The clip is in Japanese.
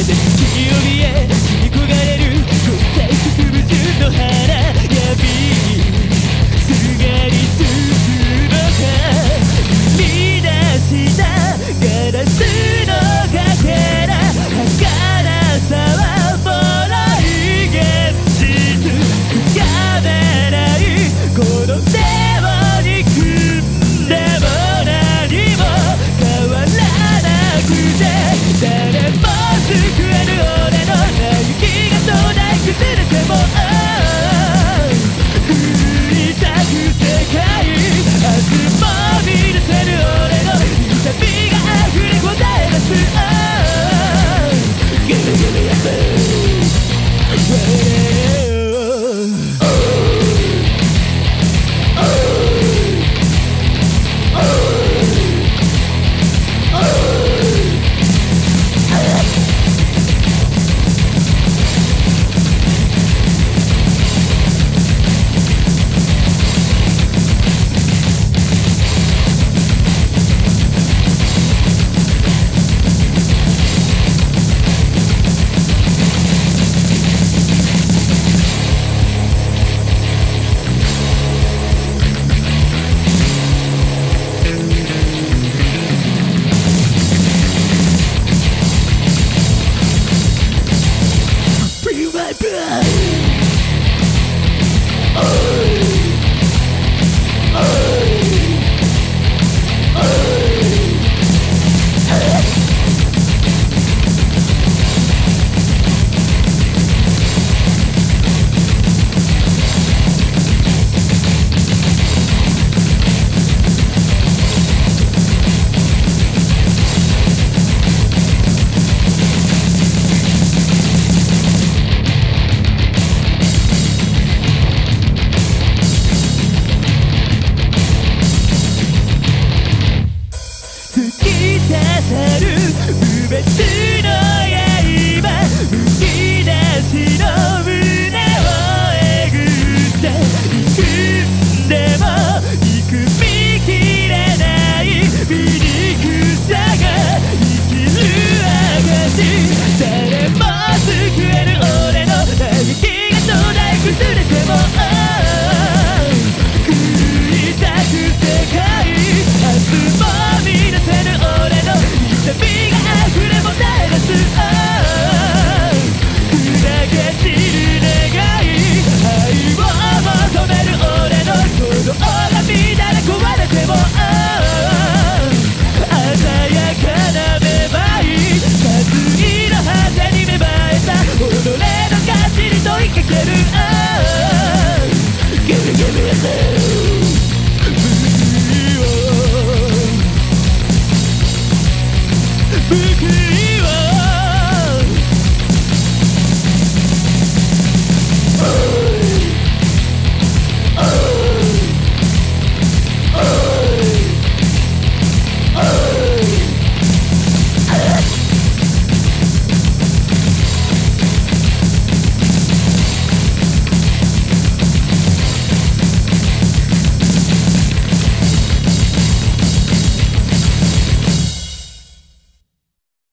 めて地球へ行がれる。国際植物ぶの花やび